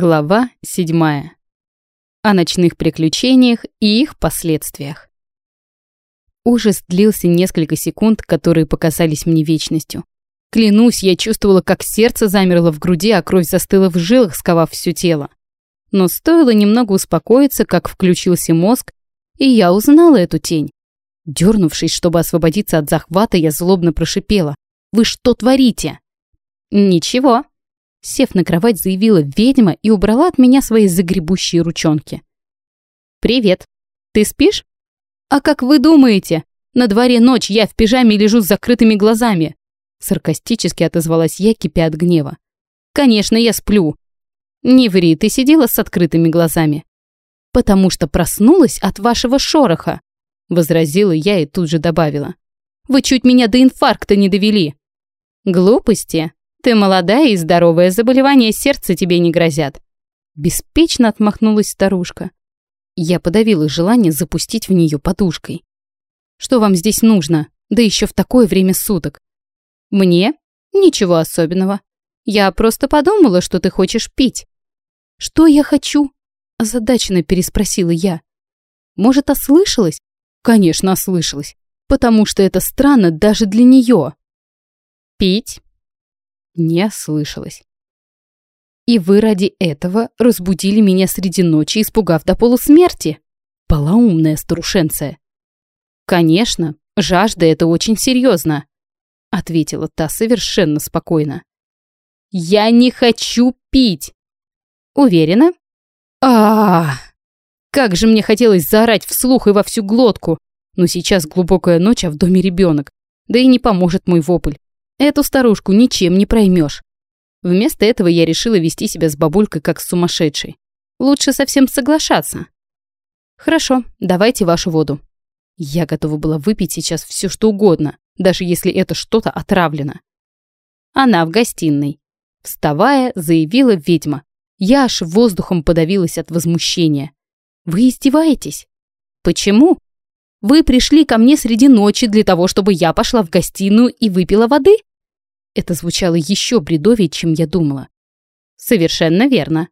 Глава 7. О ночных приключениях и их последствиях. Ужас длился несколько секунд, которые показались мне вечностью. Клянусь, я чувствовала, как сердце замерло в груди, а кровь застыла в жилах, сковав все тело. Но стоило немного успокоиться, как включился мозг, и я узнала эту тень. Дернувшись, чтобы освободиться от захвата, я злобно прошипела. «Вы что творите?» «Ничего», Сев на кровать, заявила ведьма и убрала от меня свои загребущие ручонки. «Привет. Ты спишь?» «А как вы думаете? На дворе ночь, я в пижаме лежу с закрытыми глазами!» Саркастически отозвалась я, кипя от гнева. «Конечно, я сплю!» «Не ври, ты сидела с открытыми глазами!» «Потому что проснулась от вашего шороха!» Возразила я и тут же добавила. «Вы чуть меня до инфаркта не довели!» «Глупости!» Ты молодая и здоровая, заболевания сердца тебе не грозят. Беспечно отмахнулась старушка. Я подавила желание запустить в нее подушкой. Что вам здесь нужно? Да еще в такое время суток. Мне? Ничего особенного. Я просто подумала, что ты хочешь пить. Что я хочу? Озадаченно переспросила я. Может, ослышалась? Конечно, ослышалась. Потому что это странно даже для нее. Пить? Не ослышалась. И вы ради этого разбудили меня среди ночи, испугав до полусмерти? Полоумная старушенция. Конечно, жажда — это очень серьезно, ответила та совершенно спокойно. Я не хочу пить. Уверена? -а, а Как же мне хотелось заорать вслух и во всю глотку. Но сейчас глубокая ночь, а в доме ребенок. Да и не поможет мой вопль. Эту старушку ничем не проймешь. Вместо этого я решила вести себя с бабулькой как с сумасшедшей. Лучше совсем соглашаться. Хорошо, давайте вашу воду. Я готова была выпить сейчас все что угодно, даже если это что-то отравлено. Она в гостиной. Вставая, заявила ведьма. Я аж воздухом подавилась от возмущения. Вы издеваетесь? Почему? Вы пришли ко мне среди ночи для того, чтобы я пошла в гостиную и выпила воды? Это звучало еще бредовее, чем я думала. Совершенно верно.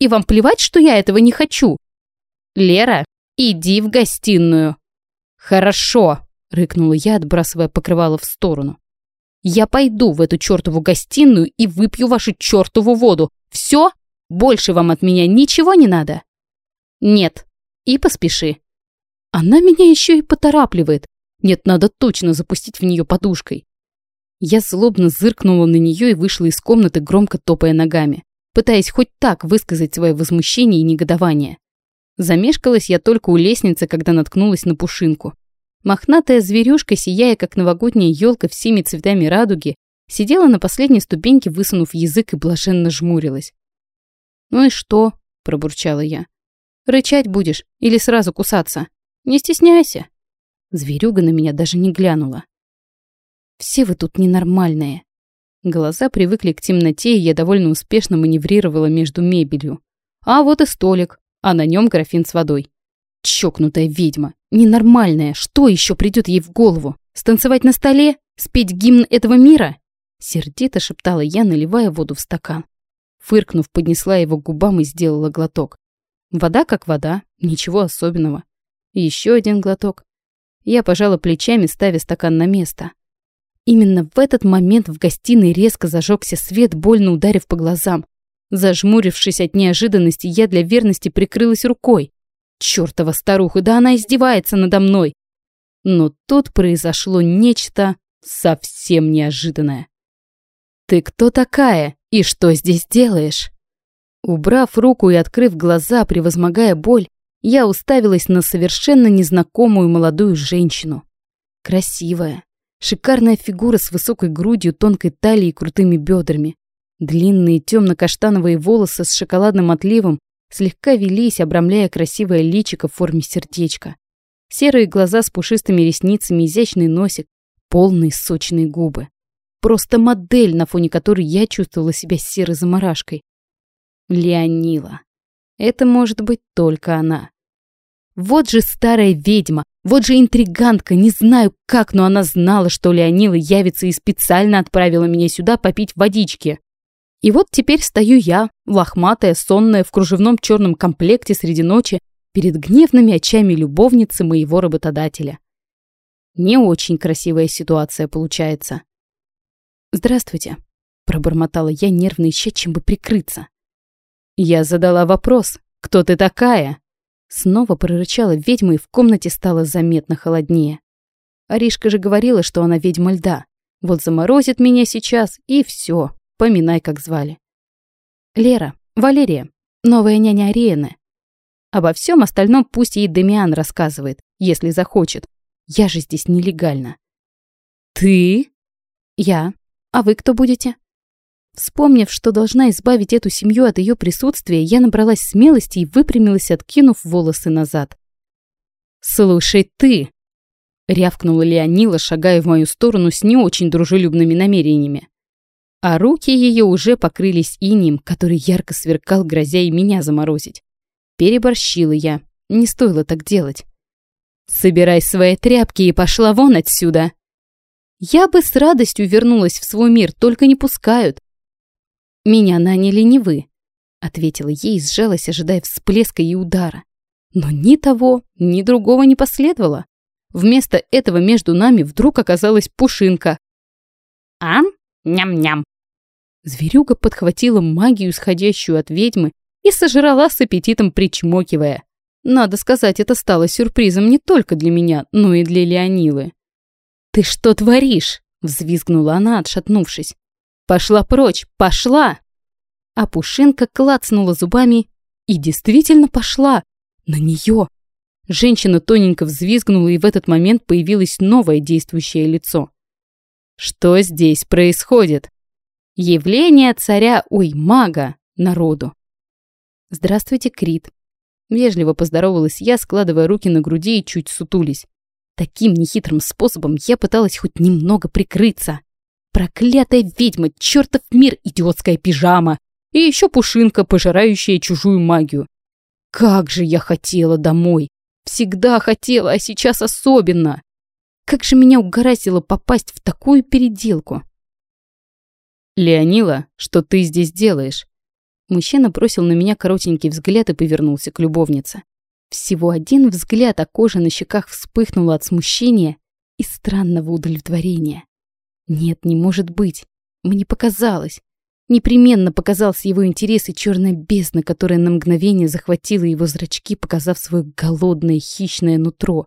И вам плевать, что я этого не хочу? Лера, иди в гостиную. Хорошо, рыкнула я, отбрасывая покрывало в сторону. Я пойду в эту чертову гостиную и выпью вашу чертову воду. Все? Больше вам от меня ничего не надо? Нет. И поспеши. Она меня еще и поторапливает. Нет, надо точно запустить в нее подушкой. Я злобно зыркнула на нее и вышла из комнаты, громко топая ногами, пытаясь хоть так высказать свое возмущение и негодование. Замешкалась я только у лестницы, когда наткнулась на пушинку. Мохнатая зверюшка, сияя как новогодняя елка всеми цветами радуги, сидела на последней ступеньке, высунув язык и блаженно жмурилась. «Ну и что?» – пробурчала я. «Рычать будешь или сразу кусаться? Не стесняйся!» Зверюга на меня даже не глянула. Все вы тут ненормальные. Глаза привыкли к темноте, и я довольно успешно маневрировала между мебелью. А вот и столик, а на нем графин с водой. Чокнутая ведьма, ненормальная, что еще придет ей в голову? Станцевать на столе? Спеть гимн этого мира? Сердито шептала я, наливая воду в стакан. Фыркнув, поднесла его к губам и сделала глоток. Вода как вода, ничего особенного. Еще один глоток. Я пожала плечами, ставя стакан на место. Именно в этот момент в гостиной резко зажегся свет, больно ударив по глазам. Зажмурившись от неожиданности, я для верности прикрылась рукой. Чёртова старуха, да она издевается надо мной. Но тут произошло нечто совсем неожиданное. «Ты кто такая и что здесь делаешь?» Убрав руку и открыв глаза, превозмогая боль, я уставилась на совершенно незнакомую молодую женщину. Красивая, Шикарная фигура с высокой грудью, тонкой талией и крутыми бедрами. Длинные темно-каштановые волосы с шоколадным отливом слегка велись, обрамляя красивое личико в форме сердечка. Серые глаза с пушистыми ресницами, изящный носик, полные сочные губы. Просто модель, на фоне которой я чувствовала себя серой заморашкой. Леонила. Это может быть только она. Вот же старая ведьма, вот же интригантка, не знаю как, но она знала, что Леонила явится и специально отправила меня сюда попить водички. И вот теперь стою я, лохматая, сонная, в кружевном черном комплекте среди ночи, перед гневными очами любовницы моего работодателя. Не очень красивая ситуация получается. «Здравствуйте», — пробормотала я, нервно ища, чем бы прикрыться. Я задала вопрос, кто ты такая? Снова прорычала ведьма, и в комнате стало заметно холоднее. Аришка же говорила, что она ведьма льда. Вот заморозит меня сейчас, и все. Поминай, как звали. Лера, Валерия, новая няня Ариены. Обо всем остальном пусть ей Демиан рассказывает, если захочет. Я же здесь нелегально. Ты? Я. А вы кто будете? Вспомнив, что должна избавить эту семью от ее присутствия, я набралась смелости и выпрямилась, откинув волосы назад. «Слушай, ты!» — рявкнула Леонила, шагая в мою сторону с не очень дружелюбными намерениями. А руки ее уже покрылись инием, который ярко сверкал, грозя и меня заморозить. Переборщила я. Не стоило так делать. «Собирай свои тряпки и пошла вон отсюда!» Я бы с радостью вернулась в свой мир, только не пускают. «Меня наняли не вы», — ответила ей сжалась, ожидая всплеска и удара. Но ни того, ни другого не последовало. Вместо этого между нами вдруг оказалась пушинка. «Ам? Ням-ням!» Зверюга подхватила магию, исходящую от ведьмы, и сожрала с аппетитом, причмокивая. Надо сказать, это стало сюрпризом не только для меня, но и для Леонилы. «Ты что творишь?» — взвизгнула она, отшатнувшись. «Пошла прочь! Пошла!» А Пушинка клацнула зубами и действительно пошла. На нее. Женщина тоненько взвизгнула, и в этот момент появилось новое действующее лицо. «Что здесь происходит?» «Явление царя, ой, мага, народу!» «Здравствуйте, Крит!» Вежливо поздоровалась я, складывая руки на груди и чуть сутулись. Таким нехитрым способом я пыталась хоть немного прикрыться. Проклятая ведьма, чертов мир, идиотская пижама. И еще пушинка, пожирающая чужую магию. Как же я хотела домой. Всегда хотела, а сейчас особенно. Как же меня угораздило попасть в такую переделку. «Леонила, что ты здесь делаешь?» Мужчина бросил на меня коротенький взгляд и повернулся к любовнице. Всего один взгляд, а кожа на щеках вспыхнула от смущения и странного удовлетворения. Нет, не может быть. Мне показалось. Непременно показался его интерес и черная бездна, которая на мгновение захватила его зрачки, показав свое голодное хищное нутро.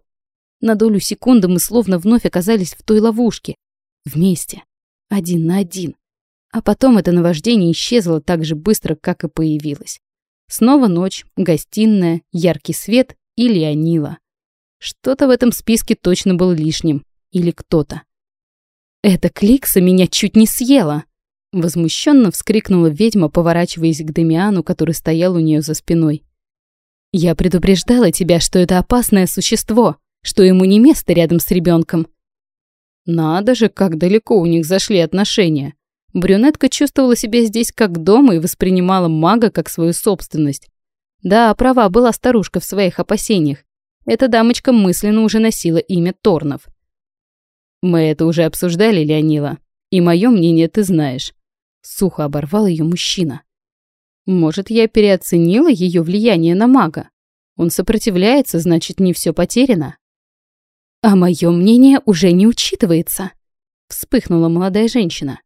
На долю секунды мы словно вновь оказались в той ловушке. Вместе. Один на один. А потом это наваждение исчезло так же быстро, как и появилось. Снова ночь, гостиная, яркий свет и Леонила. Что-то в этом списке точно было лишним. Или кто-то. «Эта кликса меня чуть не съела!» Возмущенно вскрикнула ведьма, поворачиваясь к Демиану, который стоял у нее за спиной. «Я предупреждала тебя, что это опасное существо, что ему не место рядом с ребенком. Надо же, как далеко у них зашли отношения. Брюнетка чувствовала себя здесь как дома и воспринимала мага как свою собственность. Да, права была старушка в своих опасениях. Эта дамочка мысленно уже носила имя Торнов. Мы это уже обсуждали, Леонила, и мое мнение ты знаешь. Сухо оборвал ее мужчина. Может, я переоценила ее влияние на мага? Он сопротивляется, значит, не все потеряно. А мое мнение уже не учитывается. Вспыхнула молодая женщина.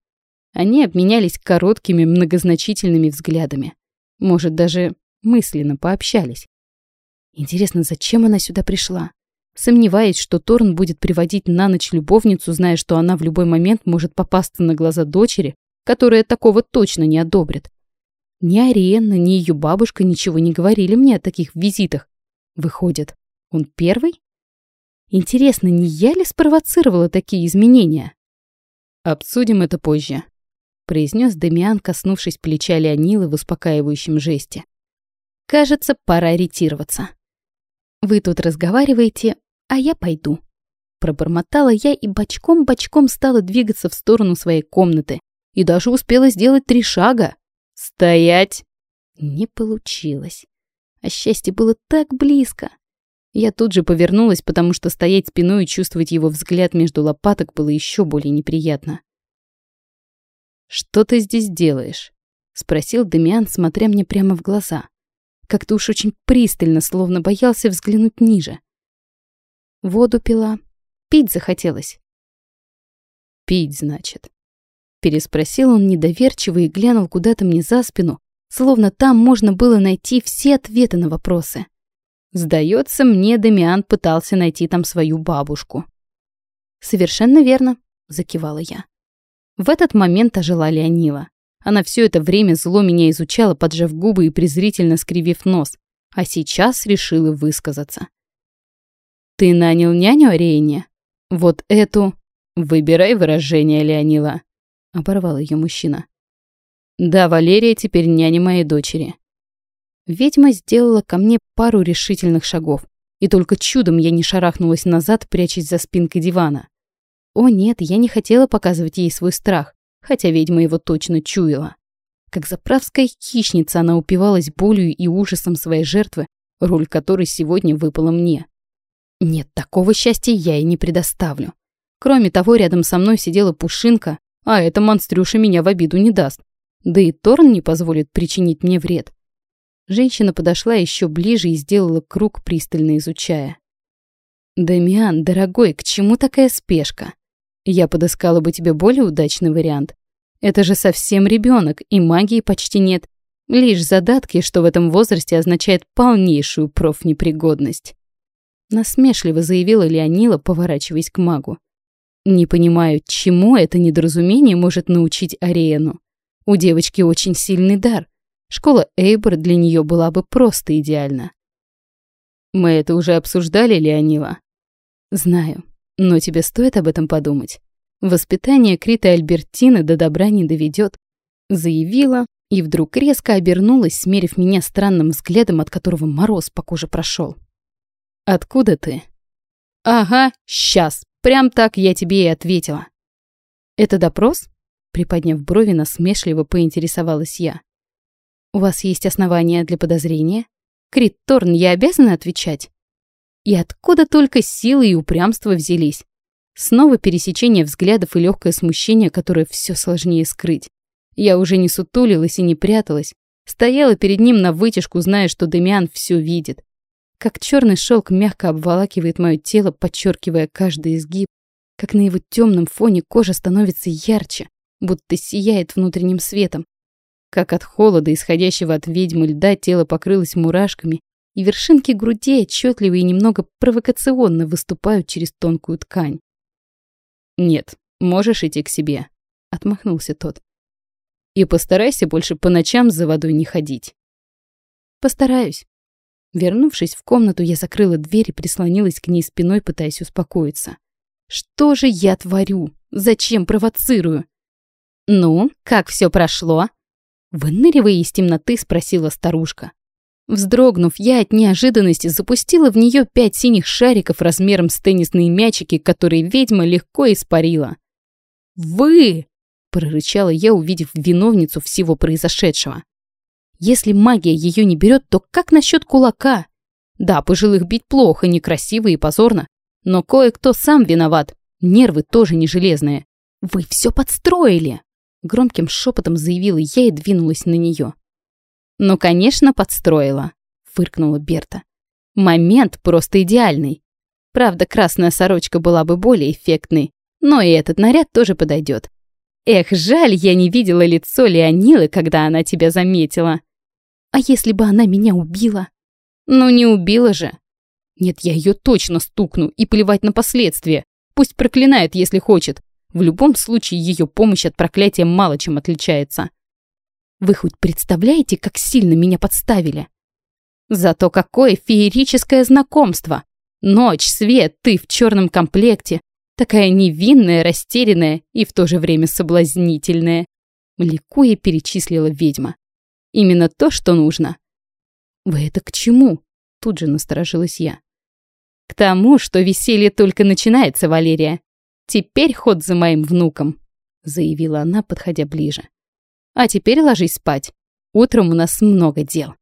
Они обменялись короткими, многозначительными взглядами. Может, даже мысленно пообщались. Интересно, зачем она сюда пришла? Сомневаясь, что Торн будет приводить на ночь любовницу, зная, что она в любой момент может попасться на глаза дочери, которая такого точно не одобрит. Ни Ариенна, ни ее бабушка ничего не говорили мне о таких визитах. Выходит, он первый? Интересно, не я ли спровоцировала такие изменения? Обсудим это позже, произнес Демиан, коснувшись плеча Леонилы в успокаивающем жесте. Кажется, пора ретироваться. Вы тут разговариваете, а я пойду. Пробормотала я и бочком-бочком стала двигаться в сторону своей комнаты. И даже успела сделать три шага. «Стоять!» Не получилось. А счастье было так близко. Я тут же повернулась, потому что стоять спиной и чувствовать его взгляд между лопаток было еще более неприятно. «Что ты здесь делаешь?» Спросил Демиан, смотря мне прямо в глаза. Как-то уж очень пристально, словно боялся взглянуть ниже. Воду пила. Пить захотелось. Пить, значит. Переспросил он недоверчиво и глянул куда-то мне за спину, словно там можно было найти все ответы на вопросы. Сдается мне, Дамиан пытался найти там свою бабушку. «Совершенно верно», — закивала я. В этот момент ожила Леонила. Она все это время зло меня изучала, поджав губы и презрительно скривив нос, а сейчас решила высказаться. «Ты нанял няню Ариэне? Вот эту...» «Выбирай выражение, Леонила», — оборвал ее мужчина. «Да, Валерия теперь няня моей дочери». Ведьма сделала ко мне пару решительных шагов, и только чудом я не шарахнулась назад, прячась за спинкой дивана. О нет, я не хотела показывать ей свой страх, хотя ведьма его точно чуяла. Как заправская хищница она упивалась болью и ужасом своей жертвы, роль которой сегодня выпала мне. Нет, такого счастья я ей не предоставлю. Кроме того, рядом со мной сидела Пушинка, а эта монстрюша меня в обиду не даст. Да и Торн не позволит причинить мне вред. Женщина подошла еще ближе и сделала круг, пристально изучая. «Дамиан, дорогой, к чему такая спешка? Я подыскала бы тебе более удачный вариант. Это же совсем ребенок, и магии почти нет. Лишь задатки, что в этом возрасте означает полнейшую профнепригодность». Насмешливо заявила Леонила, поворачиваясь к магу. Не понимаю, чему это недоразумение может научить Ариену. У девочки очень сильный дар. Школа Эйбор для нее была бы просто идеальна. Мы это уже обсуждали, Леонила? Знаю, но тебе стоит об этом подумать. Воспитание Криты Альбертины до добра не доведет, заявила и вдруг резко обернулась, смерив меня странным взглядом, от которого мороз по коже прошел. «Откуда ты?» «Ага, сейчас, Прям так я тебе и ответила. Это допрос? Приподняв брови, насмешливо поинтересовалась я. У вас есть основания для подозрения? Крит Торн, я обязана отвечать? И откуда только силы и упрямство взялись? Снова пересечение взглядов и легкое смущение, которое все сложнее скрыть. Я уже не сутулилась и не пряталась. Стояла перед ним на вытяжку, зная, что Демиан все видит. Как черный шелк мягко обволакивает мое тело, подчеркивая каждый изгиб, как на его темном фоне кожа становится ярче, будто сияет внутренним светом. Как от холода, исходящего от ведьмы льда, тело покрылось мурашками, и вершинки груди отчетливо и немного провокационно выступают через тонкую ткань. «Нет, можешь идти к себе», — отмахнулся тот. «И постарайся больше по ночам за водой не ходить». «Постараюсь», Вернувшись в комнату, я закрыла дверь и прислонилась к ней спиной, пытаясь успокоиться. Что же я творю? Зачем провоцирую? Ну, как все прошло? Выныривая из темноты, спросила старушка. Вздрогнув, я от неожиданности запустила в нее пять синих шариков размером с теннисные мячики, которые ведьма легко испарила. «Вы!» – прорычала я, увидев виновницу всего произошедшего. Если магия ее не берет, то как насчет кулака? Да, пожилых бить плохо, некрасиво и позорно. Но кое-кто сам виноват. Нервы тоже не железные. Вы все подстроили!» Громким шепотом заявила я и двинулась на нее. «Ну, конечно, подстроила», — фыркнула Берта. «Момент просто идеальный. Правда, красная сорочка была бы более эффектной, но и этот наряд тоже подойдет. Эх, жаль, я не видела лицо Леонилы, когда она тебя заметила. А если бы она меня убила? Ну не убила же. Нет, я ее точно стукну и плевать на последствия. Пусть проклинает, если хочет. В любом случае ее помощь от проклятия мало чем отличается. Вы хоть представляете, как сильно меня подставили? Зато какое феерическое знакомство! Ночь, свет, ты в черном комплекте. Такая невинная, растерянная и в то же время соблазнительная. Ликуя перечислила ведьма. Именно то, что нужно. Вы это к чему? Тут же насторожилась я. К тому, что веселье только начинается, Валерия. Теперь ход за моим внуком, заявила она, подходя ближе. А теперь ложись спать. Утром у нас много дел.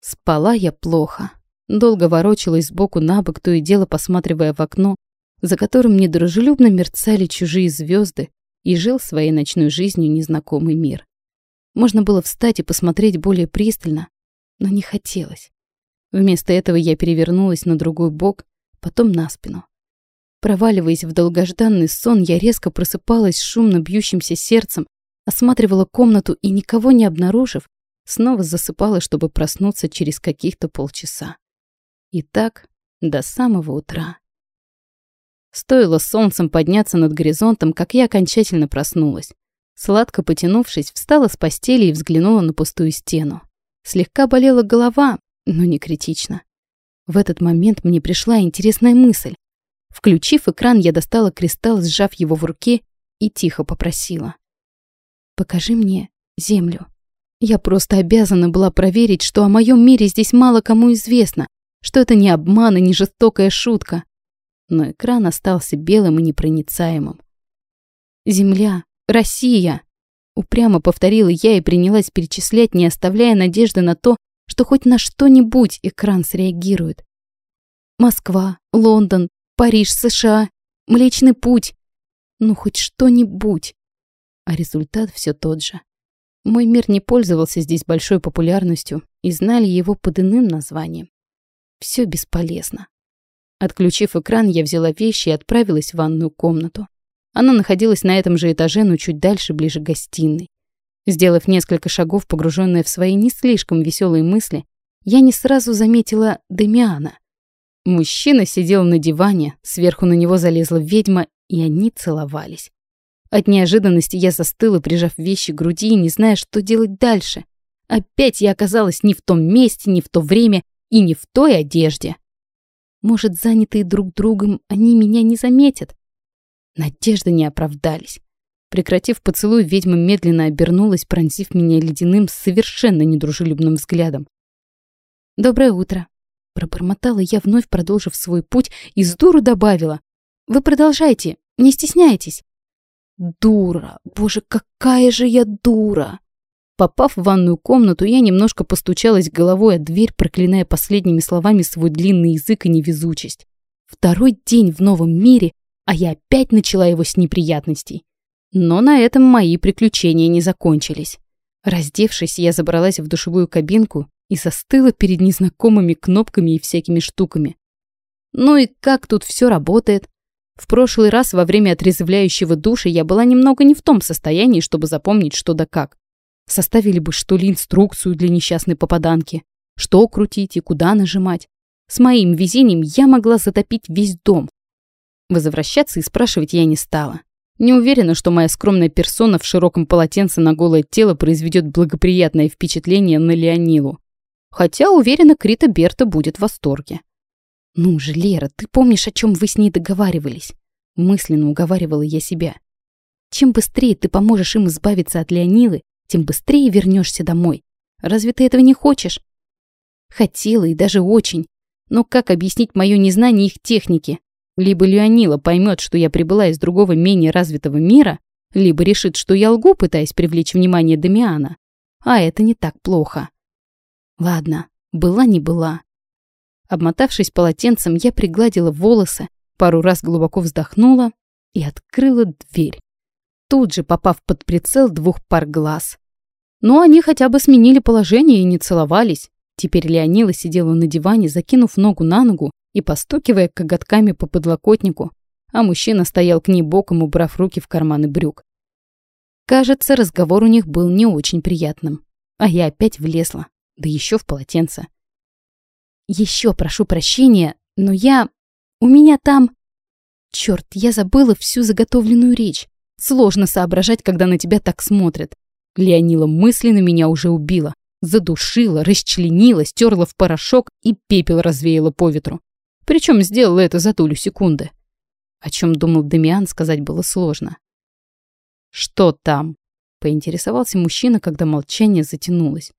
Спала я плохо. Долго ворочалась сбоку на бок, то и дело посматривая в окно, за которым недружелюбно мерцали чужие звезды, и жил своей ночной жизнью незнакомый мир. Можно было встать и посмотреть более пристально, но не хотелось. Вместо этого я перевернулась на другой бок, потом на спину. Проваливаясь в долгожданный сон, я резко просыпалась с шумно бьющимся сердцем, осматривала комнату и, никого не обнаружив, снова засыпала, чтобы проснуться через каких-то полчаса. И так до самого утра. Стоило солнцем подняться над горизонтом, как я окончательно проснулась. Сладко потянувшись, встала с постели и взглянула на пустую стену. Слегка болела голова, но не критично. В этот момент мне пришла интересная мысль. Включив экран, я достала кристалл, сжав его в руке, и тихо попросила. «Покажи мне землю. Я просто обязана была проверить, что о моем мире здесь мало кому известно, что это не обман и не жестокая шутка». Но экран остался белым и непроницаемым. «Земля, Россия!» Упрямо повторила я и принялась перечислять, не оставляя надежды на то, что хоть на что-нибудь экран среагирует. Москва, Лондон, Париж, США, Млечный Путь. Ну, хоть что-нибудь. А результат все тот же. Мой мир не пользовался здесь большой популярностью и знали его под иным названием. Все бесполезно. Отключив экран, я взяла вещи и отправилась в ванную комнату. Она находилась на этом же этаже, но чуть дальше, ближе к гостиной. Сделав несколько шагов, погруженная в свои не слишком веселые мысли, я не сразу заметила Демиана. Мужчина сидел на диване, сверху на него залезла ведьма, и они целовались. От неожиданности я застыла, прижав вещи к груди, не зная, что делать дальше. Опять я оказалась не в том месте, не в то время и не в той одежде. Может, занятые друг другом, они меня не заметят? Надежды не оправдались. Прекратив поцелуй, ведьма медленно обернулась, пронзив меня ледяным, совершенно недружелюбным взглядом. «Доброе утро», — пробормотала я, вновь продолжив свой путь, и с дуру добавила. «Вы продолжайте, не стесняйтесь». «Дура! Боже, какая же я дура!» Попав в ванную комнату, я немножко постучалась головой о дверь, проклиная последними словами свой длинный язык и невезучесть. Второй день в новом мире, а я опять начала его с неприятностей. Но на этом мои приключения не закончились. Раздевшись, я забралась в душевую кабинку и застыла перед незнакомыми кнопками и всякими штуками. Ну и как тут все работает? В прошлый раз во время отрезвляющего душа я была немного не в том состоянии, чтобы запомнить что да как. Составили бы что ли инструкцию для несчастной попаданки. Что крутить и куда нажимать. С моим везением я могла затопить весь дом, Возвращаться и спрашивать я не стала. Не уверена, что моя скромная персона в широком полотенце на голое тело произведет благоприятное впечатление на Леонилу. Хотя, уверена, Крита Берта будет в восторге. «Ну же, Лера, ты помнишь, о чем вы с ней договаривались?» Мысленно уговаривала я себя. «Чем быстрее ты поможешь им избавиться от Леонилы, тем быстрее вернешься домой. Разве ты этого не хочешь?» Хотела и даже очень. Но как объяснить мое незнание их техники? Либо Леонила поймет, что я прибыла из другого менее развитого мира, либо решит, что я лгу, пытаясь привлечь внимание Дамиана. А это не так плохо. Ладно, была не была. Обмотавшись полотенцем, я пригладила волосы, пару раз глубоко вздохнула и открыла дверь. Тут же попав под прицел двух пар глаз. Но они хотя бы сменили положение и не целовались. Теперь Леонила сидела на диване, закинув ногу на ногу и постукивая коготками по подлокотнику, а мужчина стоял к ней боком, убрав руки в карманы брюк. Кажется, разговор у них был не очень приятным. А я опять влезла, да еще в полотенце. Еще прошу прощения, но я... У меня там... Черт, я забыла всю заготовленную речь. Сложно соображать, когда на тебя так смотрят. Леонила мысленно меня уже убила. Задушила, расчленила, стерла в порошок и пепел развеяла по ветру. Причем сделала это за долю секунды. О чем думал Демиан, сказать было сложно. «Что там?» — поинтересовался мужчина, когда молчание затянулось.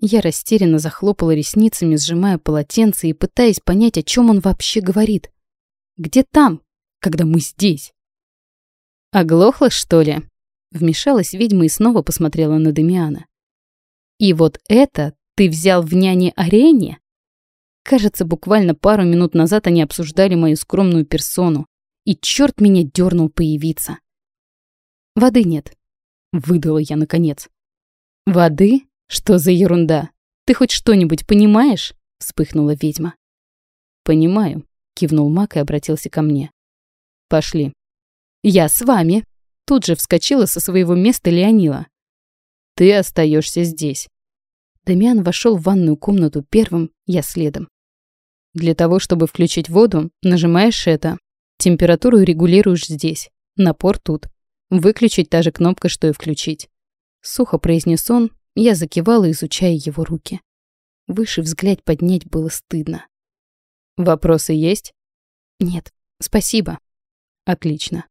Я растерянно захлопала ресницами, сжимая полотенце и пытаясь понять, о чем он вообще говорит. «Где там, когда мы здесь?» «Оглохла, что ли?» Вмешалась ведьма и снова посмотрела на Демиана. «И вот это ты взял в няне-арене?» Кажется, буквально пару минут назад они обсуждали мою скромную персону. И черт меня дернул появиться. «Воды нет», — выдала я наконец. Воды? Что за ерунда? Ты хоть что-нибудь понимаешь? Вспыхнула ведьма. Понимаю, кивнул Мак и обратился ко мне. Пошли. Я с вами. Тут же вскочила со своего места Леонила. Ты остаешься здесь. Дамиан вошел в ванную комнату первым, я следом. Для того, чтобы включить воду, нажимаешь это. Температуру регулируешь здесь. Напор тут. Выключить та же кнопка, что и включить. Сухо произнес он, я закивала, изучая его руки. Выше взгляд поднять было стыдно. «Вопросы есть?» «Нет, спасибо». «Отлично».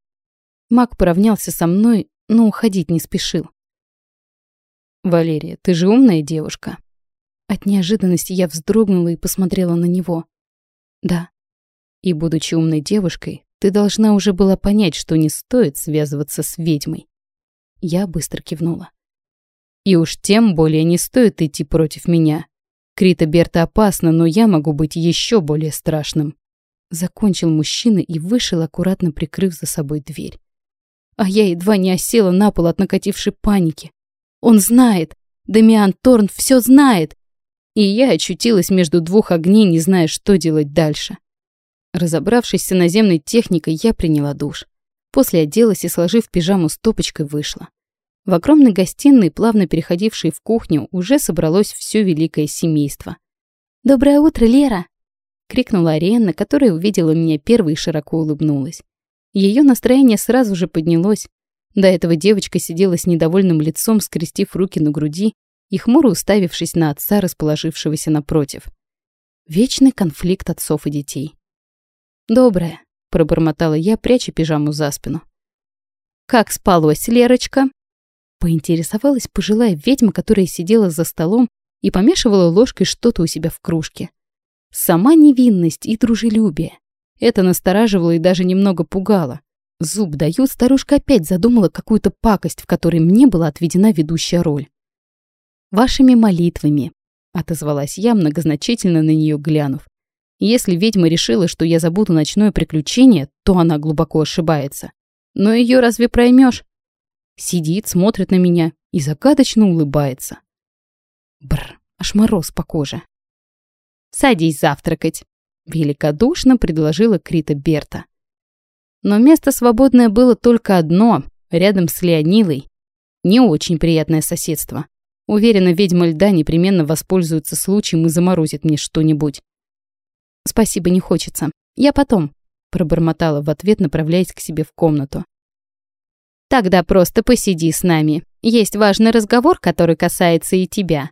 Мак поравнялся со мной, но уходить не спешил. «Валерия, ты же умная девушка». От неожиданности я вздрогнула и посмотрела на него. «Да». «И, будучи умной девушкой, ты должна уже была понять, что не стоит связываться с ведьмой». Я быстро кивнула. «И уж тем более не стоит идти против меня. Крита Берта опасна, но я могу быть еще более страшным». Закончил мужчина и вышел, аккуратно прикрыв за собой дверь. А я едва не осела на пол от накатившей паники. Он знает. Дамиан Торн все знает. И я очутилась между двух огней, не зная, что делать дальше. Разобравшись с иноземной техникой, я приняла душ. После оделась и, сложив пижаму стопочкой, вышла. В огромной гостиной, плавно переходившей в кухню, уже собралось все великое семейство. «Доброе утро, Лера!» — крикнула Ариэнна, которая увидела меня первой и широко улыбнулась. Ее настроение сразу же поднялось, до этого девочка сидела с недовольным лицом, скрестив руки на груди и хмуро уставившись на отца, расположившегося напротив. Вечный конфликт отцов и детей. «Доброе», — пробормотала я, пряча пижаму за спину. «Как спалось, Лерочка?» Поинтересовалась пожилая ведьма, которая сидела за столом и помешивала ложкой что-то у себя в кружке. Сама невинность и дружелюбие. Это настораживало и даже немного пугало. Зуб даю, старушка опять задумала какую-то пакость, в которой мне была отведена ведущая роль. «Вашими молитвами», — отозвалась я, многозначительно на нее глянув. Если ведьма решила, что я забуду ночное приключение, то она глубоко ошибается. Но ее разве проймешь? Сидит, смотрит на меня и загадочно улыбается. Бр, аж мороз по коже. «Садись завтракать», — великодушно предложила Крита Берта. Но место свободное было только одно, рядом с Леонилой. Не очень приятное соседство. Уверена, ведьма льда непременно воспользуется случаем и заморозит мне что-нибудь. «Спасибо, не хочется. Я потом», — пробормотала в ответ, направляясь к себе в комнату. «Тогда просто посиди с нами. Есть важный разговор, который касается и тебя».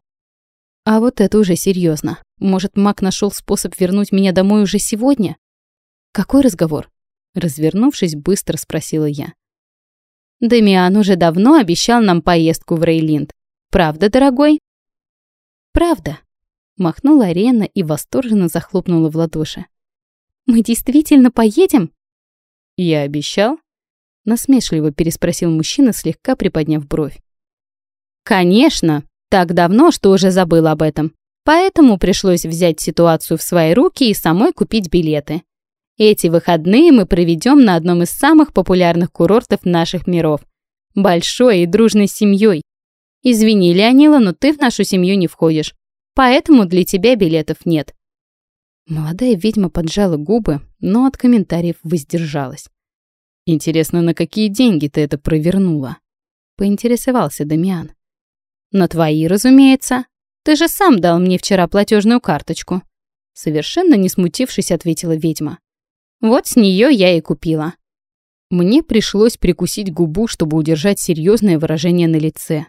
А вот это уже серьезно. Может, Мак нашел способ вернуть меня домой уже сегодня? Какой разговор? Развернувшись, быстро спросила я. «Дамиан уже давно обещал нам поездку в Рейлинд. Правда, дорогой?» «Правда», — махнула Арена и восторженно захлопнула в ладоши. «Мы действительно поедем?» «Я обещал?» — насмешливо переспросил мужчина, слегка приподняв бровь. «Конечно! Так давно, что уже забыл об этом. Поэтому пришлось взять ситуацию в свои руки и самой купить билеты. Эти выходные мы проведем на одном из самых популярных курортов наших миров. Большой и дружной семьей. Извини, Леонила, но ты в нашу семью не входишь. Поэтому для тебя билетов нет. Молодая ведьма поджала губы, но от комментариев воздержалась. «Интересно, на какие деньги ты это провернула?» Поинтересовался Дамиан. «На твои, разумеется. Ты же сам дал мне вчера платежную карточку». Совершенно не смутившись, ответила ведьма. Вот с нее я и купила. Мне пришлось прикусить губу, чтобы удержать серьезное выражение на лице.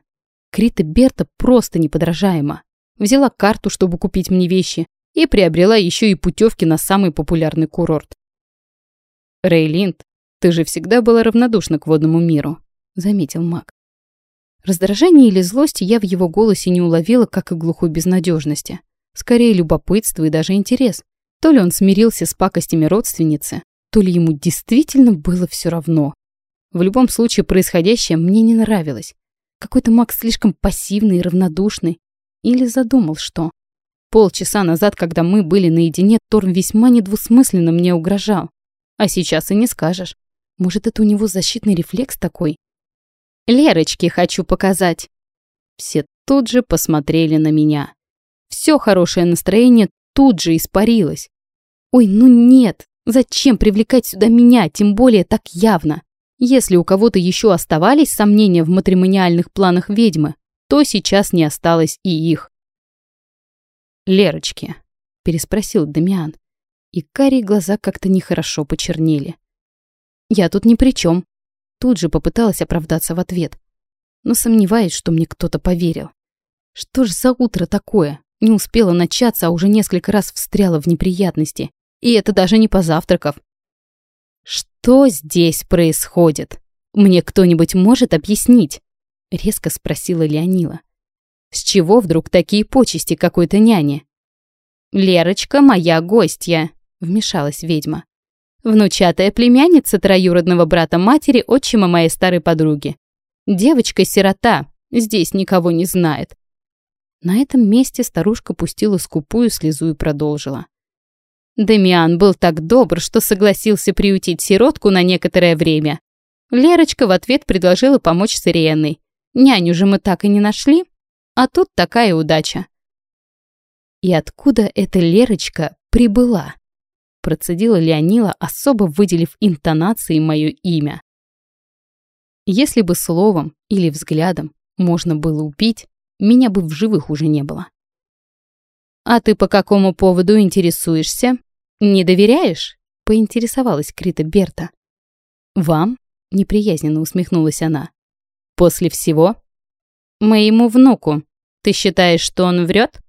Крита Берта просто неподражаема. Взяла карту, чтобы купить мне вещи, и приобрела еще и путевки на самый популярный курорт. «Рейлинд, ты же всегда была равнодушна к водному миру», — заметил маг. Раздражение или злость я в его голосе не уловила, как и глухой безнадежности. Скорее, любопытство и даже интерес. То ли он смирился с пакостями родственницы, то ли ему действительно было все равно. В любом случае, происходящее мне не нравилось. Какой-то Макс слишком пассивный и равнодушный. Или задумал, что... Полчаса назад, когда мы были наедине, Торм весьма недвусмысленно мне угрожал. А сейчас и не скажешь. Может, это у него защитный рефлекс такой? Лерочке хочу показать. Все тут же посмотрели на меня. Все хорошее настроение тут же испарилось. Ой, ну нет, зачем привлекать сюда меня, тем более так явно? Если у кого-то еще оставались сомнения в матримониальных планах ведьмы, то сейчас не осталось и их. «Лерочки», — переспросил Дамиан, и карие глаза как-то нехорошо почернели. «Я тут ни при чем. Тут же попыталась оправдаться в ответ, но сомневаюсь, что мне кто-то поверил. Что ж за утро такое? Не успела начаться, а уже несколько раз встряла в неприятности. И это даже не позавтракав. «Что здесь происходит? Мне кто-нибудь может объяснить?» Резко спросила Леонила. «С чего вдруг такие почести какой-то няне?» «Лерочка моя гостья», — вмешалась ведьма. «Внучатая племянница троюродного брата матери, отчима моей старой подруги. Девочка-сирота, здесь никого не знает. На этом месте старушка пустила скупую слезу и продолжила. Демиан был так добр, что согласился приютить сиротку на некоторое время. Лерочка в ответ предложила помочь с Ириенной. Няню же мы так и не нашли, а тут такая удача. «И откуда эта Лерочка прибыла?» Процедила Леонила, особо выделив интонацией мое имя. Если бы словом или взглядом можно было убить, меня бы в живых уже не было. «А ты по какому поводу интересуешься? Не доверяешь?» — поинтересовалась Крита Берта. «Вам?» — неприязненно усмехнулась она. «После всего?» «Моему внуку. Ты считаешь, что он врет?»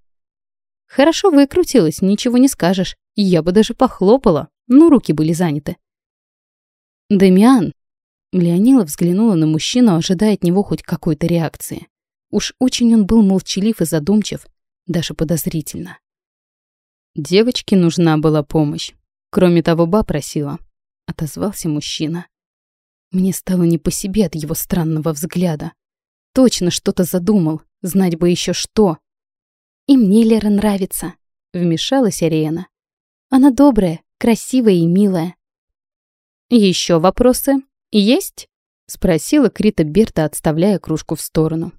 Хорошо выкрутилась, ничего не скажешь. Я бы даже похлопала, но руки были заняты. «Дамиан!» Леонила взглянула на мужчину, ожидая от него хоть какой-то реакции. Уж очень он был молчалив и задумчив, даже подозрительно. Девочке нужна была помощь. Кроме того, ба просила. Отозвался мужчина. Мне стало не по себе от его странного взгляда. Точно что-то задумал, знать бы еще что. И мне Лера нравится, вмешалась Ариена. Она добрая, красивая и милая. Еще вопросы есть? спросила Крита Берта, отставляя кружку в сторону.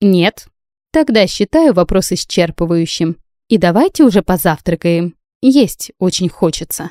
Нет. Тогда считаю вопрос исчерпывающим. И давайте уже позавтракаем. Есть очень хочется.